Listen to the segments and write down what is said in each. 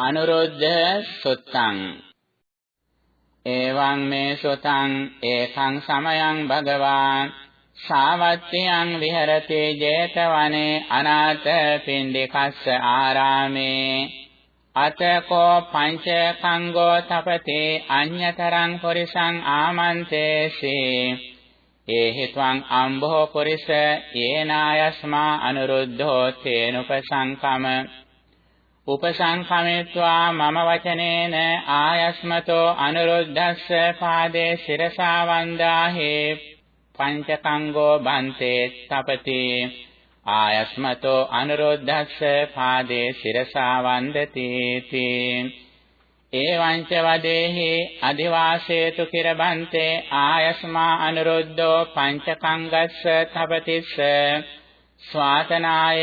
අනුරුද්ධ සුත්තං। එවං මේ සුතං ඒකං සමයං භගවා සාවත්තියං විහෙරති 제තවනේ අනාථ පින්ඩිකස්ස ආරාමේ। අතකෝ පංච කංගෝ තපතේ අඤ්‍යතරං පුරිසං ආමන්තේසී। ඒහිත්වං අම්බෝ පුරිස යේනායස්මා අනුරුද්ධෝ තේනුපසංකම। උපසංකමෙත්වා මම වචනේන ආයස්මතෝ අනුරුද්ධස්ස පාදේ සිරසා වන්දාහේ පංචකංගෝ බන්තේ තපති ආයස්මතෝ අනුරුද්ධස්ස පාදේ සිරසා වන්දති ඒවංච වදේහි අදිවාසේතු කිරබන්තේ ආයස්මා අනුරුද්ධෝ පංචකංගස්ස තපතිස්ස ස්වාතනාය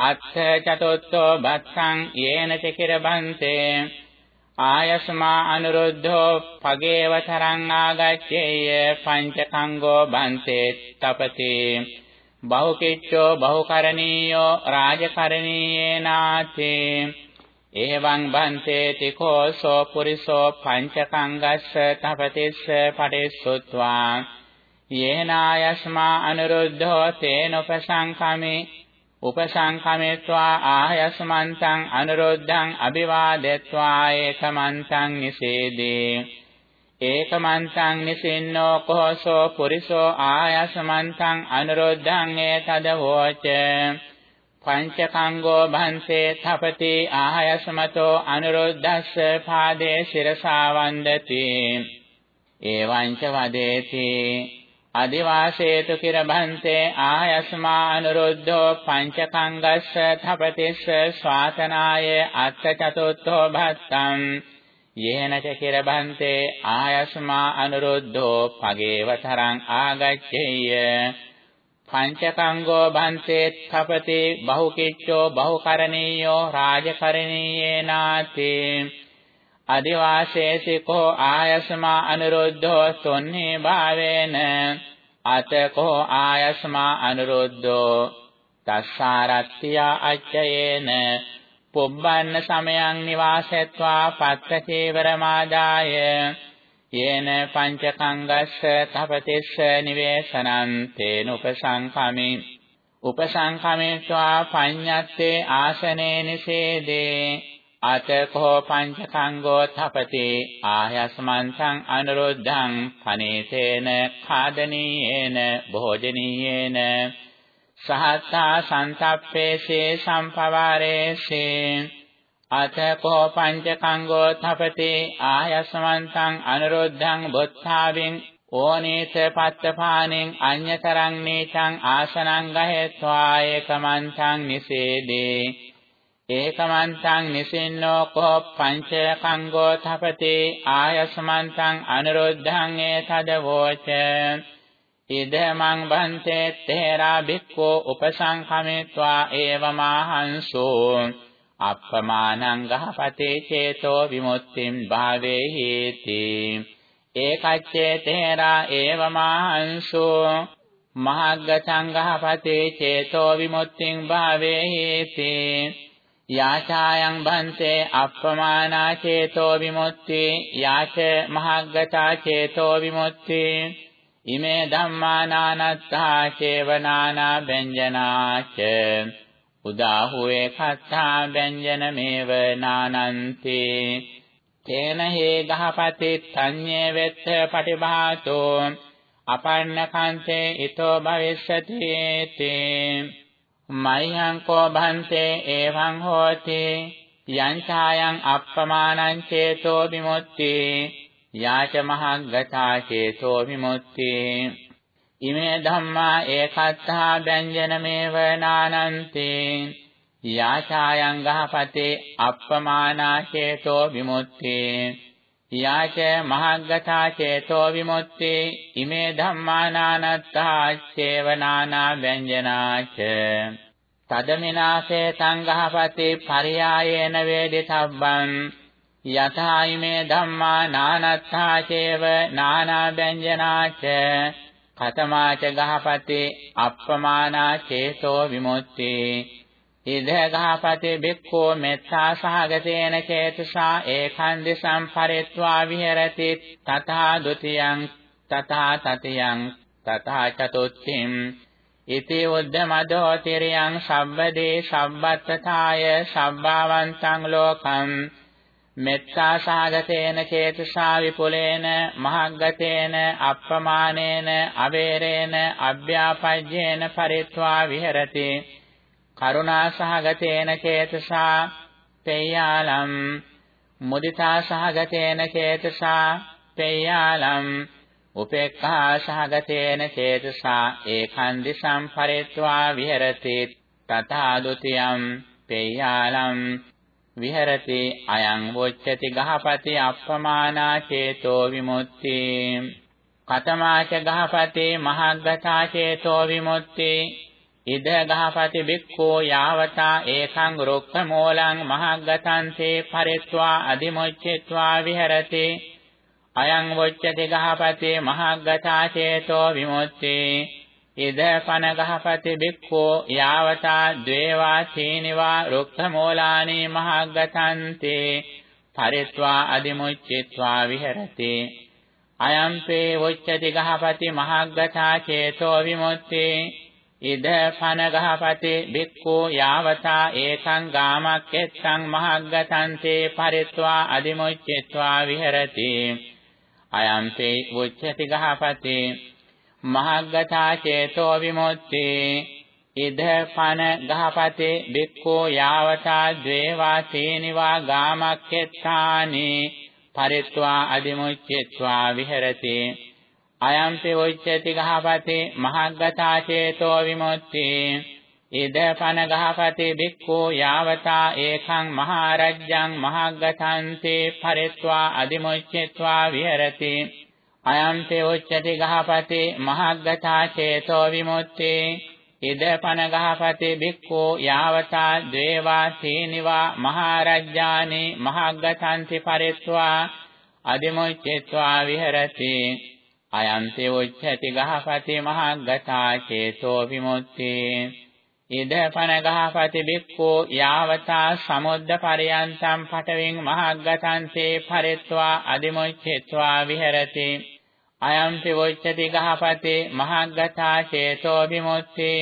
අත්ථ චතුත්ථෝ බත්තං යේන චකිරබන්තේ ආයස්මා අනුරුද්ධෝ පගේවතරං ආගච්ඡේය පංචකංගෝ බන්තේ තපති බහුකිච්ඡෝ බහුකරණීයෝ රාජකරණීයේනාති එවං බන්තේ තිකෝසෝ පුරිසෝ පංචකංගස්ස තපතිස්ස පටිස්සුත්වා යේනායස්මා අනුරුද්ධෝ තේනොපසංකමේ උපසංකමෙත්වා ආයස්මන්තං අනුරුද්ධං අභිවාදෙත්වා ඒකමන්තං නිසේදී. ඒකමන්තං නිසින්නෝ කෝසෝ පුරිසෝ ආයස්මන්තං අනුරුද්ධං ඒතදවෝච පංචකංගෝ භන්සේ තපති ආයස්මතෝ අනුරුද්ධස්ස පාදේ සිරසා වන්දති. එවංච වදේති. අදිවාසේතු කිරබන්තේ ආයස්මා අනුරුද්ධෝ පංචකංගස්ස තපතිස්ස ස්වාතනාය අත්ථ චතුත්ථෝ භත්තං යේන ච කිරබන්තේ ආයස්මා අනුරුද්ධෝ පගේවතරං ආගච්ඡේය පංචකංගෝ බන්තේ තපති බහුකිච්ඡෝ බහුකරණීයෝ රාජකරණීයේනාති අදිවාසේසිකෝ ආයස්මා අනුරුද්ධෝ සොන්නේ භාවේන අතකෝ ආයස්මා අනුරුද්ධෝ තස්සාරත්ත්‍ය අච්චයේන පුබ්බන්න සමයං නිවාසෙත්වා පත්ත චේවරමාදාය යේන පංචකංගස්ස තපතිස්ස නිවේසනං තේන උපසංඛමි උපසංඛමේत्वा පඤ්ඤත්තේ ආසනේ නිසේදේ අතකෝ පංචකංගෝ තපති ආයස්මන්තං අනුරුද්ධං පනේතේන ખાදනීයේන භෝජනීයේන සහත්තා සන්තප්පේසේ සම්පවාරේසේ අතකෝ පංචකංගෝ තපති ආයස්මන්තං අනුරුද්ධං බොත්තාවෙන් ඕනේත පත්තපානෙන් අඤ්‍යතරං නේචං ආසනං ගහෙත්වා ඒකමන්තං නිසේදේ ඒකමන්තං නිසින්නෝ කෝ පංච කංගෝ තපති ආයස්මන්තං අනුරුද්ධං ඒතදවෝච ඉදමං බන්තේ තේරා භික්ඛෝ උපසංඛමෙත්වා ඒවමාහංසෝ. අප්පමානං ගහපතේ චේතෝ විමුක්තිම් භාවේහිති ඒකච්චේ තේරා ඒවමාහංසෝ. මහග්ගතං ගහපතේ චේතෝ විමුක්තිම් භාවේහිති යාචායන් බන්තේ අප්පමානා චේතෝ විමුක්ති යාච මහග්ගතා චේතෝ විමුක්ති ඉමේ ධම්මානානත්තා චේවනානා බෙන්ජනාච උදාහුවේ කත්තා බෙන්ජනමේව නානන්ති. තේන හේ ගහපති තඤ්ඤේ වෙත්ත පටිභාතෝ අපන්න කන්තේ ඊතෝ භවිෂ්‍යති තේ. මයිහං කෝ භන්තේ එවං හෝති. යං ඡායං අප්පමානං චේතෝ විමුක්ති. යාච මහග්ගතා චේතෝ විමුක්ති. ඉමේ ධම්මා ඒකත්තා ବ୍ୟංජනමේව නානන්ති. යාචායං ගහපතේ අප්පමානා චේතෝ විමුක්ති. යාච මහග්ගතා චේතෝ විමුක්ති ඉමේ ධම්මානානත්තා චේවනානා ව්‍යංජනාච. තදමිනාසේ සංඝහපති පරියායේන වේදිතබ්බං යථා ඉමේ ධම්මා නානත්තා චේව නානා ව්‍යංජනාච. කතමාච ගහපති අප්පමානා චේතෝ විමුක්ති ඉද ගහපති බික්ඛෝ මෙත්තා සහගතේන චේතසා ඒකන්දි සම්පරිත්වා විහෙරති තථා ဒ ුතියං තථා තතියං තථා චතුත්ථිම් ඉති උද්දමදෝ තිරියං සබ්බදේ සබ්බත්තතාය සබ්බාවන්තං ලෝකං මෙත්තා සාගතේන චේතසා විපුලේන මහග්ගතේන අප්පමානේන අවේරේන අභ්‍යාපජ්ජේන පරිත්වා විහෙරති කරුණා සහගතේන චේතසා පේයාලම් මුදිතා සහගතේන චේතසා පේයාලම් උපේක්ඛා සහගතේන චේතසා ඒකන්දි සම්පරිත්වා විහෙරති තථා ဒ ුතියම් පේයාලම් විහෙරති අයං වොච්චති ගහපති අප්පමානා චේතෝ විමුක්ති. කතමාච ගහපති මහග්ගතා චේතෝ විමුක්ති. ඉද ගහපති බික්ඛෝ යාවතා ඒකං රුක්ඛ මූලං මහග්ගතං තේ පරිත්වා අදිමුච්චිත්වා විහෙරති। අයං වොච්චති ගහපති මහග්ගතා චේතෝ විමුක්ති। ඉද පන ගහපති බික්ඛෝ යාවතා ද්වේවා තීනිවා රුක්ඛ මූලානි මහග්ගතං තේ පරිත්වා අදිමුච්චිත්වා විහෙරති। අයම්පේ වොච්චති ගහපති මහග්ගතා චේතෝ විමුක්ති। ඉද පන ගහපති බික්ඛෝ යාවතා ඒකං ගාමක්කෙත්තං මහග්ගතං තේ පරිත්වා අදිමුච්චිත්වා විහෙරති. අයම්පේ වොච්චති ගහපති මහග්ගතා චේතෝ විමුක්ති. ඉද පන ගහපති බික්ඛෝ යාවතා ද්වේවා තීනිවා ගාමක්කෙත්තානි පරිත්වා අදිමුච්චිත්වා විහෙරති. අයම්පි උච්චති ගහපති මහග්ගතා චේතෝ විමුක්ති. ඉද පන ගහපති බික්ඛෝ යාවතා ඒකං මහරජ්ජං මහග්ගතං තේ පරිත්වා අදිමුච්චිත්වා විහෙරති. අයම්පි උච්චති ගහපති මහග්ගතා චේතෝ විමුක්ති. ඉද පන ගහපති බික්ඛෝ යාවතා ද්වේවා සීනිවා මහරජ්ජානි මහග්ගතං තේ පරිත්වා අදිමුච්චිත්වා විහෙරති. අයන්ති උච්චති ගහපති මහග්ගතා චේතෝ විමුක්ති. ඉද පන ගහපති බික්ඛෝ යාවතා සමුද්ද පරයන්තම් පටවින් මහග්ගතං තේ පරිත්වා අදිමුච්චත්වා විහෙරති. අයම්පි උච්චති ගහපති මහග්ගතා චේතෝ විමුක්ති.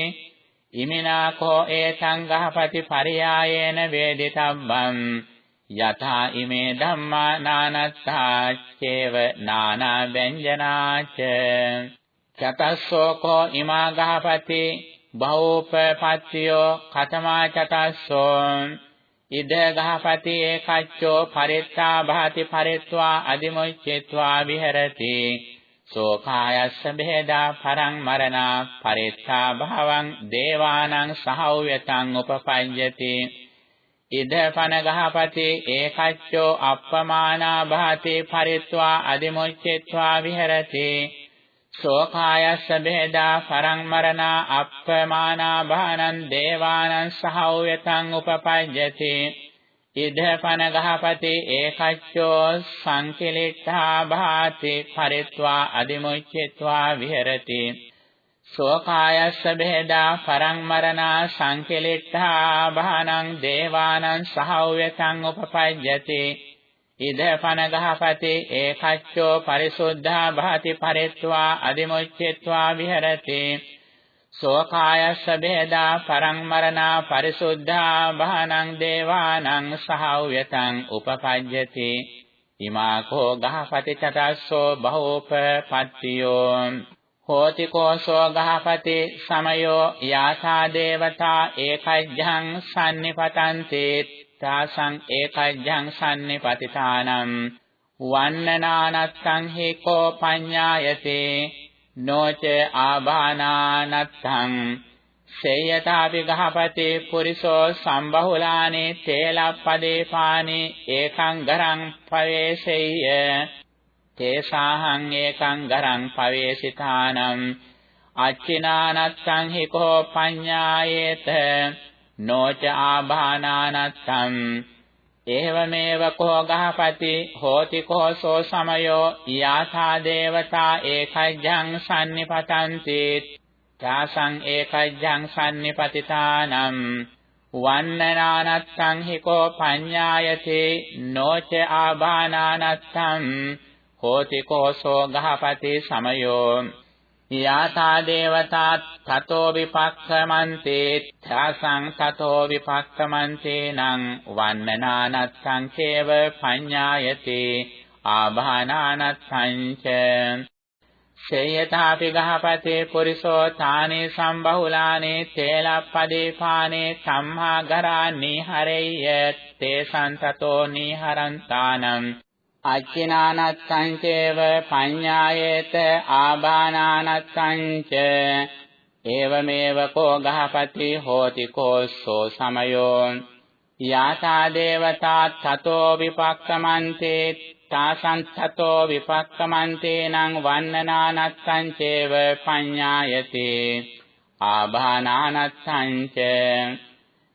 ඉමිනා කෝ ඒතං ගහපති පරියායේන වේදිතබ්බං. යථා ඉමේ ධම්මා නානත්තාච්චේව නානා ව්‍යංජනාච. චතස්සෝකෝ ඉමා ගහපති බහෝපපත්තියෝ කතමා චතස්සෝ. ඉද ගහපති ඒකච්චෝ පරිත්තා භාති පරිත්වා අදිමුච්චෙත්වා විහෙරති. සෝකායස්ස බෙහෙදා පරං මරණා පරිත්තා භවං දේවානං සහව්‍යතං උපපඤ්ඤති ඉද පන ගහපති ඒකච්චෝ අප්පමානා භාති පරිත්වා අදිමුච්චෙත්වා විහෙරති. සෝකායස්ස බෙහෙදා පරං මරණා අප්පමානා භානං දේවානං සහව්‍යතං උපපජ්ජති. ඉද පන ගහපති ඒකච්චෝ සංකිලිට්ඨා භාති පරිත්වා අදිමුච්චෙත්වා විහෙරති. සෝකායස්ස බෙහෙදා පරං මරණා සංකෙලිට්ඨා භානං දේවානං සහව්‍යතං උපපජ්ජති. ඉද පන ගහපති ඒකච්චෝ පරිසුද්ධා භාති පරිත්වා අදිමුච්චෙත්වා විහෙරති. සෝකායස්ස බෙහෙදා පරං මරණා පරිසුද්ධා භානං දේවානං සහව්‍යතං උපපජ්ජති. ඉමාකෝ ගහපති චතස්සෝ බහෝපපත්තියෝ. හෝති කෝසෝ ගහපති සමයෝ යාසා දේවතා ඒකජ්ජං sannipatante තාසං ඒකජ්ජං sannipatitānam වන්නනානත්තං හි කෝ පඤ්ඤායතේ නොච ආභානානත්තං සේයතාපි ගහපති පුරිසෝ සම්බහුලානේ තේලප්පදේපානේ ඒකං ගරං පවේසෙය්‍ය තේසාහං ඒකං ගරං පවේසිතානම් අච්චිනානත්තං හිකෝ පඤ්ඤායේත නොච ආභානානත්තං ඒවමේව කෝ ගහපති හෝති කෝසෝ සමයෝ යාථා දේවතා ඒකජ්ජං sannipatante චාසං ඒකජ්ජං sannipatitānam වන්නනානත්තං හිකෝ පඤ්ඤායති නොච ආබානානත්තං හෝති කෝසෝ ගහපති සමයෝ. යාතා දේවතා තතෝ විපක්ඛමන්තේ. ත්‍යාසං තතෝ විපක්ඛමන්තේ නං වන්නනානත්තං චේව පඤ්ඤායති. ආභානානත්තං ච. සේයතාපි ගහපතේ පුරිසෝ තානේ සම්බහුලානේ. තේලප්පදීපානේ සම්මාගරානි හරෙය්‍ය. තේ සන්තතෝ නිහරන්තානම් අච්චිනානත්තං චේව පඤ්ඤායේත ආබානානත්තං ච ඒවමේව කෝ ගහපති හෝති කෝස්සෝ සමයෝ යාතා දේවතා තතෝ විපක්කමන්තේ තාසංතතෝ විපක්කමන්තේනං වන්නනානත්තං චේව පඤ්ඤායති ආභානානත්තං ච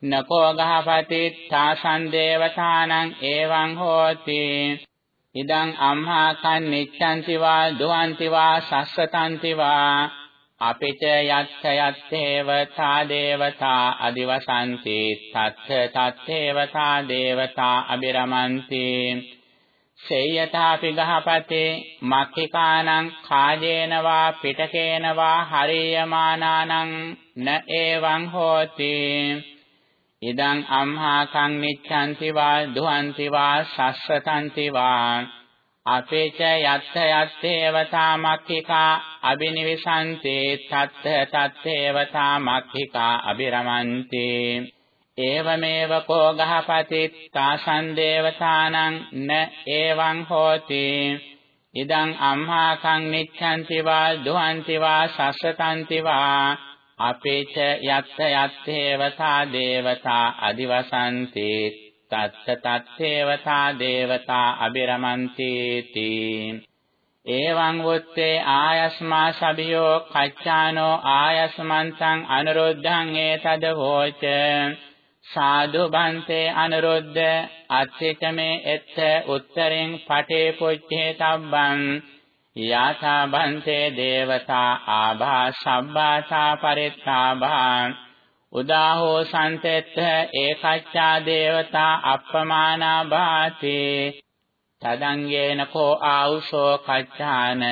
නකෝ ගහපති තාසං දේවතානං එවං හෝති ඉදං අම්හා කන්නිච්ඡන්ති වා දුවන්ති වා සස්සතන්ති වා. අපිච යත්ථ යත්තේව තා දේවතා අදිවසන්ති. තත්ථ තත්තේවතා දේවතා අබිරමන්ති. සේයතාපි ගහපතේ මක්ඛිකානං කාජේන වා පිටකේන වා හරියමානානං න එවං හෝති. ඉදං අම්හා කං නිච්ඡන්ති වා දුහන්ති වා සස්සතන්ති වා අපේච යත්ථ යත්තේවතා මක්ඛිකා අබිනිවිසන්ති තත්ථ තත්තේවතා මක්ඛිකා අබිරමන්ති ඒවමේව කෝ ගහපති තාසන් දේවතානං න එවං හෝති ඉදං අම්හා කං නිච්ඡන්ති වා දුහන්ති වා සස්සතන්ති වා අපේච යත්ත යත්තේවතා දේවතා අදිවසන්ති. තත්ත තත්තේවතා දේවතා අබිරමන්ති තී එවං වොත්තේ ආයස්මා සබියෝ කච්චානෝ ආයස්මන්තං අනුරුද්ධං ඒතද හෝච. සාදු බන්තේ අනුරුද්ධ අත්ථිතමේ එත්ත උත්තරින් පටේ පුච්චේ තබ්බං. යාථා බන්තේ දේවතා ආභා සබ්බාසා පරිත්තාභා උදාහෝ සන්තෙත්ත ඒකච්ඡා දේවතා අප්පමානා භාති තදංගේන කෝ ආවුසෝ කච්ඡාන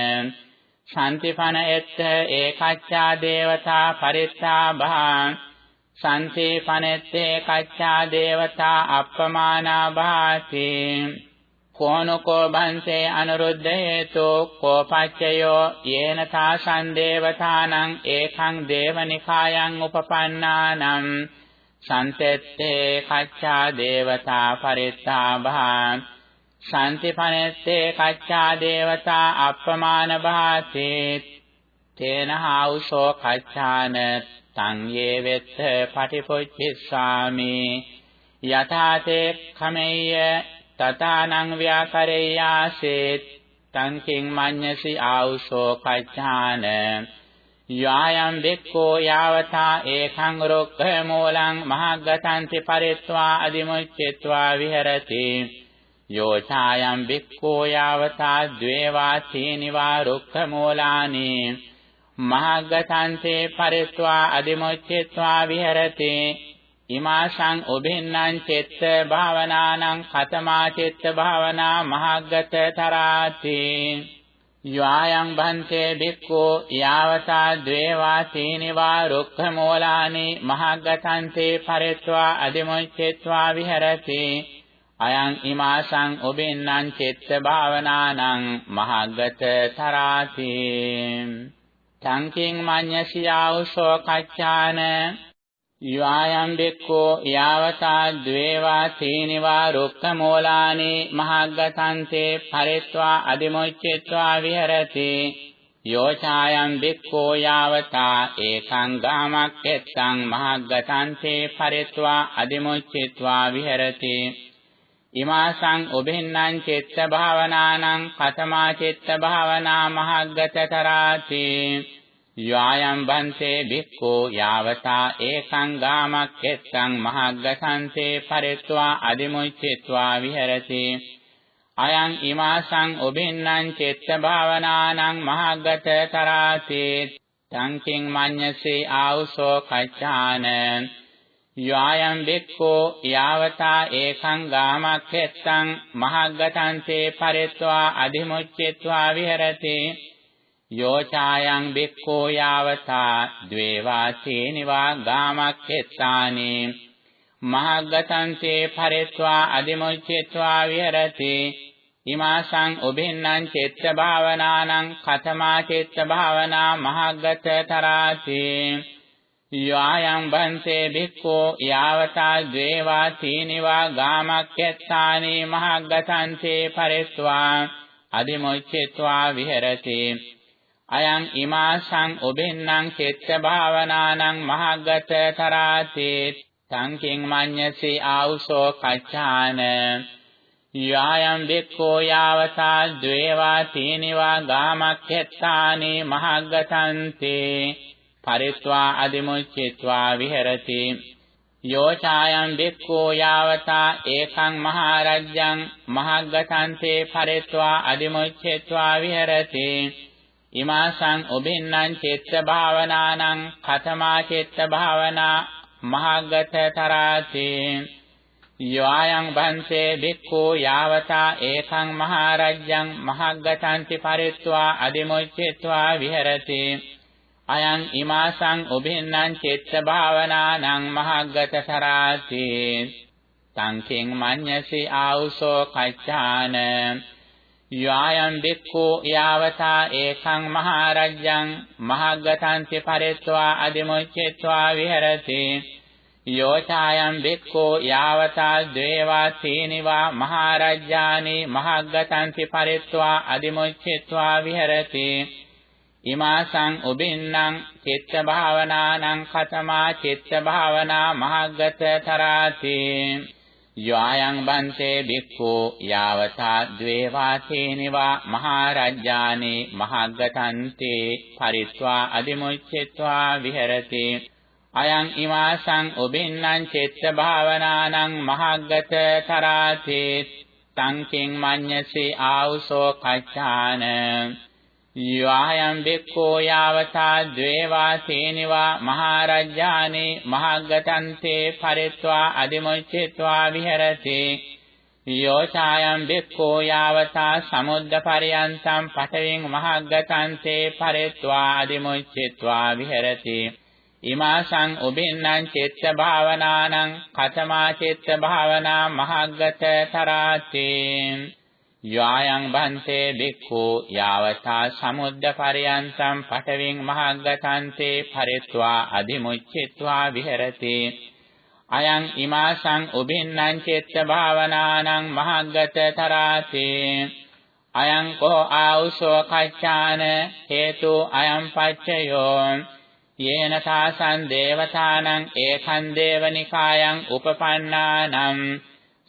සම්තිපන එත්ත ඒකච්ඡා දේවතා පරිත්තාභා සන්තේපනෙත්තේ කච්ඡා දේවතා අප්පමානා භාති කෝනකෝ බන්සේ අනුරුද්ධ හේතු කෝපච්චයෝ යේන තාසං දේවතානං ඒකං දේවනිකායන් උපපන්නානම් සන්තෙත්තේ කච්ඡා දේවතා පරිත්තාභා ශාන්තිපනෙත්තේ කච්ඡා දේවතා අප්පමාන භාති තේන හාඋසෝ කච්ඡාන තං යේ වෙත්ත පටිපොච්චිස්සාමි යථාතේ කමෙය්‍ය තතානං ව්‍යාකරේයාසේත් තං කිං මඤ්ඤසි ආඋසෝ කච්ඡාන. යායම් බෙක්කෝ යාවතා ඒකං රොක්ඛ මූලං මහග්ගතන්ති පරිත්වා අදිමුච්චෙත්වා විහෙරති. යෝ ඡායම් බික්ඛෝ යාවතා ද්වේවා තීනිවා රුක්ඛ මූලානි. මහග්ගතන්තේ පරිත්වා අදිමුච්චෙත්වා විහෙරති. ඉමාසං උභින්නං චිත්ත භාවනානං කතමා චිත්ත භාවනා මහග්ගත තරාති. යායන් භන්තේ භික්ඛෝ යාවතා ද්වේවා තීනිවා රුක්ඛ මූලානි මහග්ගතන්තේ පරිත්වා අදිමුච්චෙත්වා විහෙරති. අයං ඉමාසං උභින්නං චිත්ත භාවනානං මහග්ගත තරාති. තංකින් මඤ්ඤසියාවසෝ කච්චාන යායම් බෙක්කෝ යාවතා ද්වේවා තීනිවා රුක්ඛ මූලානි මහග්ගතන්තේ පරිත්වා අදිමුච්චෙත්වා විහෙරති යෝචායම් බික්ඛෝ යාවතා ඒකං ගාමක් එත්තං මහග්ගතන්තේ පරිත්වා අදිමුච්චෙත්වා විහෙරති ඉමාසං උභින්නං චිත්ත භාවනානං කතමා චිත්ත භාවනා මහග්ගත තරාති යායම් බන්තේ භික්ඛෝ යාවතා ඒකං ගාමක් එත්තං මහග්ගසන්තේ පරිත්වා අදිමුච්චෙත්වා විහෙරති. අයං ඉමාසං උබින්නං චිත්ත භාවනානං මහග්ගත තරාති. තං කිං මඤ්ඤසේ ආවුසෝ කච්ඡාන. යායම් බික්ඛෝ යාවතා ඒකං ගාමක්ඛෙත්තං මහග්ගතං තේ පරිත්වා අධිමුච්ඡෙත්වා විහෙරති. යෝචායං බික්ඛෝ යාවතා ද්වේවා සීනිවා ගාමක්ඛෙත්තානේ මහග්ගතං තේ පරිත්වා අධිමුච්ඡෙත්වා විහෙරති ඉමාසං උබින්නම් චිත්ත භාවනානං කතමා චිත්ත භාවනා මහග්ගත තරාති යායං බන්තේ භික්ඛෝ යාවතා ද්වේවා තීනිවා ගාමක්ඛෙත්තානි මහග්ගතන්තේ පරිත්වා අදිමොච්චෙත්වා විහෙරති අයං ඉමාසං උබින්නම් චිත්ත භාවනානං මහග්ගත තරාති තංකින් මඤ්ඤසි ආවුසෝ කච්ඡාන යායම් බික්ඛෝ යාවතා ද්වේවා තීනිවා ගාමක්ඛෙත්තානි මහග්ගතන්තේ පරිත්වා අදිමුච්චිත්වා විහෙරති යෝචායන් බික්ඛෝ යාවතා ඒකං මහරජ්ජං මහග්ගතන්තේ පරිත්වා අදිමුච්චිත්වා විහෙරති ඉමාසං උබින්නම් චිත්ත භාවනානං කතමා චිත්ත භාවනා මහග්ගත තරාති. යෝයං බන්සේ බික්ඛෝ යාවතා ඒකං මහරජ්ජං මහග්ගතන්ති පරිත්වා අදිමුච්චිත්වා විහෙරති. අයං ඉමාසං උබින්නම් චිත්ත භාවනානං මහග්ගත සරාති තංකින් මඤ්ඤසි ආවුසෝ කච්ඡාන. යායම් බික්ඛෝ යාවතා ඒකං මහරජ්ජං මහග්ගතන්ති පරිත්වා අදිමුච්චෙත්වා විහෙරති යෝචායම් බික්ඛෝ යාවතා ද්වේවා සීනිවා මහරජ්ජානි මහග්ගතන්ති පරිත්වා අදිමුච්චෙත්වා විහෙරති ඉමාසං උබින්නම් චිත්ත භාවනානං කතමා චිත්ත භාවනා මහග්ගත තරාති යායන් බන්තේ බික්ඛෝ යාවතා ද්වේවාසේනිවා මහරජ්ජානේ මහග්ගතන්තේ පරිත්වා අදිමුච්ඡෙත්වා විහෙරති අයං ඉමාසං උබින්නම් චිත්ත භාවනානං මහග්ගත තරාති තංකින් මඤ්ඤසි ආවුසෝ කච්ඡාන යායම් බික්ඛෝ යාවතා ද්වේවා සේනිවා මහරජ්ජානේ මහග්ගතන්තේ පරිත්වා අදිමුච්චිත්වා විහෙරති යෝචායම් බික්ඛෝ යාවතා සමුද්ද පරියන්තම් පඨවින් මහග්ගතන්තේ පරිත්වා අදිමුච්චිත්වා විහෙරති ඉමාසං උබින්නම් චිත්ත භාවනානං කතමා චිත්ත භාවනා මහග්ගත තරාතේ යායන් බන්තේ බික්ඛු යාවතා සමුද්ද පරයන්තම් පඨවින් මහග්ගතන්තේ පරිත්වා අදිමුච්චිත්වා විහෙරති. අයං ඉමාසං උබින්නම් චිත්ත භාවනානං මහග්ගත තරාති. අයං කෝ ආඋසෝ කච්ඡාන හේතු අයං පච්චයෝ යේන සාසං දේවතානං ඒකං දේවනිකායන් උපපන්නානම්.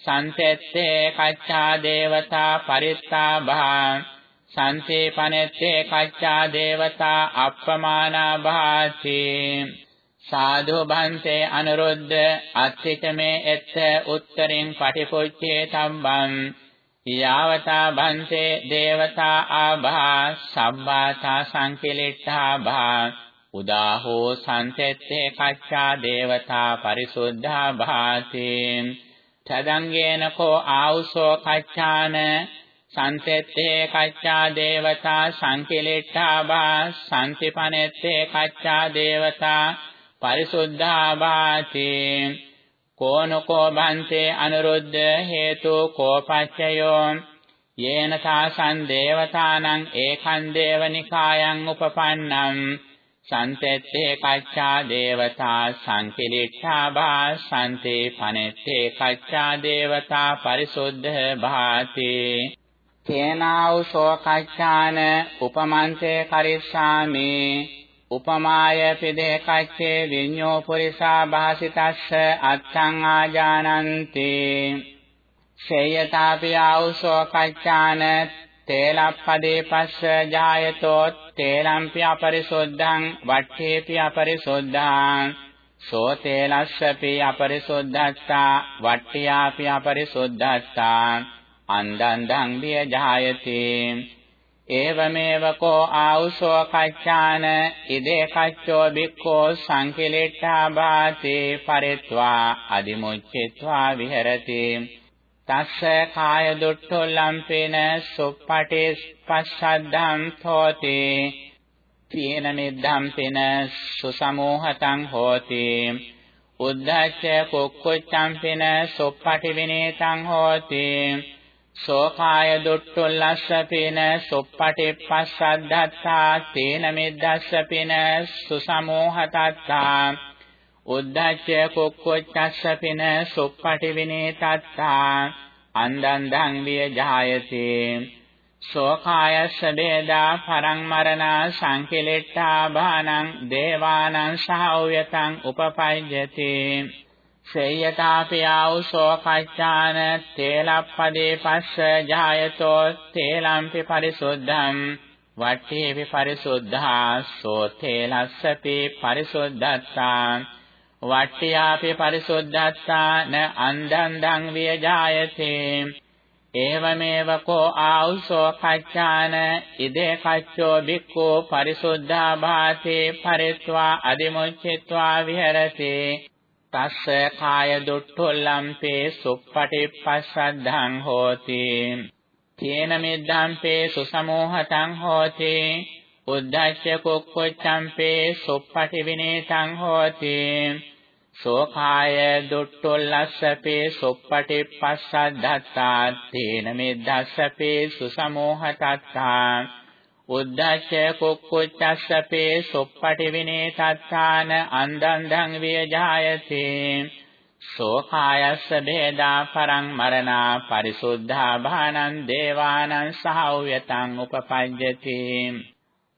සංසෙත්තේ කච්ඡා දේවතා පරිත්තාභා සංසේපනෙත්තේ කච්ඡා දේවතා අප්පමානා භාති සාධු බන්තේ අනුරුද්ධ අත්ථිතමේ එත්ත උත්තරින් පටිපොච්චේ තම්බං යාවතා බන්තේ දේවතා ආභා සබ්බාතා සංකිලිට්ඨා භා උදාහෝ සංසෙත්තේ කච්ඡා දේවතා පරිසුද්ධා භාති තදංගේන කෝ ආවුසෝ කච්ඡාන සංතෙත්තේ කච්ඡා දේවතා සංකිලිට්ඨාභා සම්තිපනෙත්තේ කච්ඡා දේවතා පරිසුද්ධාභාති කෝනකෝ බන්තේ අනුරුද්ධ හේතු කෝපච්චයෝ යේන සාසං දේවතානං ඒකං දේවනිකායන් උපපන්නම් සන්තෙත්තේ කච්ඡා දේවතා සංකිලිට්ඨා භා සන්තේ පනෙත්තේ කච්ඡා දේවතා පරිසුද්ධ භාති. තේනාවුසෝ කච්ඡාන උපමන්තේ කරිස්සාමි. උපමාය පිදේ කච්චේ විඤ්ඤෝ පුරිසා භාසිතස්ස අත්තං ආජානන්ති. ශේයතාපි ආවුසෝ කච්ඡාන තේලප්පදේ පස්ස ජායතෝ තේලම්පි අපරිසුද්ධං වට්ඨේපි අපරිසුද්ධං සෝ තේලස්සපි අපරිසුද්ධස්සා වට්ඨියාපි අපරිසුද්ධස්සා අන්දන්දං විය ජායති ඒවමේව කෝ ආවුසෝ කච්චාන ඉදේ කච්චෝ බික්ඛෝ සංකිලෙට්ඨා භාතේ පරිත්වා අදිමුච්චිත්වා විහෙරති තස්ස කාය දුට්ඨොල්ලම්පේන සොප්පටේ පස්සද්ධම් thoti තීන මිද්ධම් පින සුසමෝහතං හෝති. උද්ධච්ච කුක්කුච්ඡම් පින සොප්පටි විනේතං හෝති. සෝකාය දුට්ඨුල්ලස්ස පින සොප්පටිප්පස්සද්ධත්තා තේන මෙද්දස්ස පින සුසමෝහතත්තා. උද්දච්ච කුක්කුච්චස්ස පින සොප්පටි විනේතත්තා අන්දන්දං විය ජායති සෝකායස්ස බේදා පරං මරණා සංකිලෙට්ඨා භානං දේවානං සහෞයතං උපපජ්ජති. සේයතාපි ආවුසෝ කච්චාන තේලප්පදේ පස්ස ජායතෝ තේලම්පි පරිසුද්ධං වට්ඨේපි පරිසුද්ධා සෝ තේලස්සපි පරිසුද්ධත්තා වට්ඨියාපි පරිසුද්ධත්තා න අන්දන්දං විය ජායතේ ඒවමේව කෝ ආවුසෝ කච්චාන ඉදේ කච්චෝ බික්ඛෝ පරිසුද්ධා භාතේ පරිත්වා අදිමුච්චිත්වා විහෙරති. තස්ස කාය දුට්ඨොල්ලම්පේ සුප්පටිපස්සද්ධං හෝති. තේන මෙද්ධම්පේ සුසමෝහතං හෝති. උද්ධච්ච කුක්කුච්ඡම්පේ සුප්පටි විනේතං හෝති. සෝකාය දුට්ඨොල්ලස්සපේ සුප්පටිපස්සද්ධත්තා තේන මෙද්ධස්සපේ සුසමෝහතත්තා උද්දච්ච කුක්කුච්චස්සපේ සොප්පටි විනේ තත්තාන අන්දන්දං වියජායති සෝකායස්ස බේදා පරං මරණා පරිසුද්ධා භානං දේවානං සහව්‍යතං උපපජ්ජති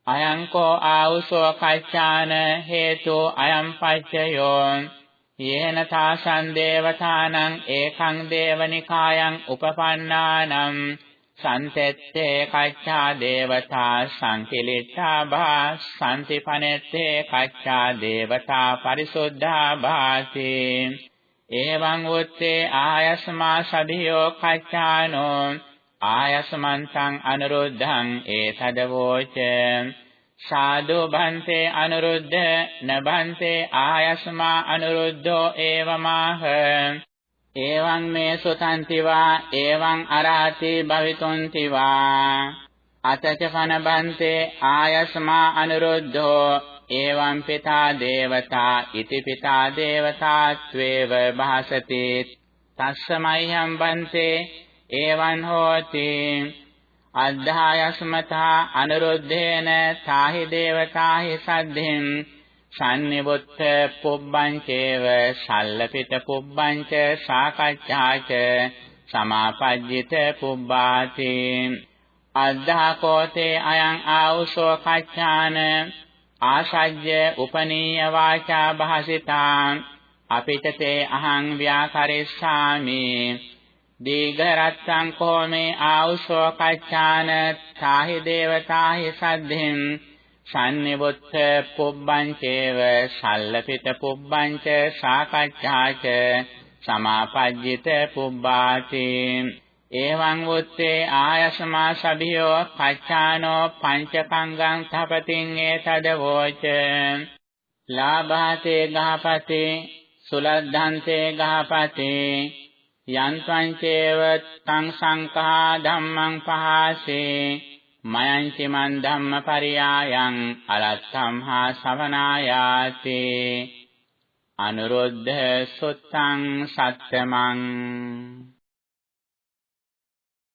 අයං කෝ ආවුසෝ කච්චාන හේතු අයං පච්චයෝ යේන තාසං දේවතානං ඒකං දේවනිකායන් උපපන්නානම් සන්තෙත්තේ කච්චා දේවතා සංකිලිට්ඨා භා සම්තිපනෙත්තේ කච්චා දේවතා පරිසුද්ධා භාති එවං උත්තේ ආයස්මා සදියෝ කච්චානෝ ආයස්මන්තං අනුරුද්ධං ඒතදවෝච සාදු භන්තේ අනුරුද්ධ නභන්තේ ආයස්මා අනුරුද්ධෝ ඒවමාහ. එවං මේ සුතන්ති වා එවං අරහති භවිතුන්ති වා අතච පනබන්තේ ආයස්මා අනුරුද්ධෝ එවං පිතා දේවතා ඉති පිතා දේවතාත්වේව භාසති. තස්සමයිහම් බන්තේ එවං හෝති. අද්ධායස්මතා අනුරුද්ධේන තාහි දේවතාහි සද්ධින් සම්නිවුත්ත පුබ්බංචේව සල්ලපිත පුබ්බංච සාකච්ඡාච සමාපජ්ජිත පුබ්බාති. අද්ධාකෝතේ අයං ආවුසෝ කච්ඡාන ආසජ්‍ය උපනීය වාචා භාසිතාං. අපිට තේ අහං ව්‍යාකරිස්සාමි. දීඝරත්තං කෝමේ ආවුසෝ කච්ඡාන තාහි දේවතාහි සද්ධින් සම්නිවුත්ත පුබ්බංචේව සල්ලපිත පුබ්බංච සාකච්ඡාච සමාපජ්ජිත පුබ්බාති එවං උත්තේ ආයසමා සභියෝ කච්ඡානෝ පංචකංගං තපතින් ඒතදවෝච ලාභාතේ ගහපතේ සුලද්ධන්තේ ගහපතේ යන්ත්වං චේව තං සංඛා ධම්මං පහසේ මයංචි මන් ධම්මපරියායන් අලත්තම් හා සවනායාති අනුරුද්ධ සුත්තං සත්තමං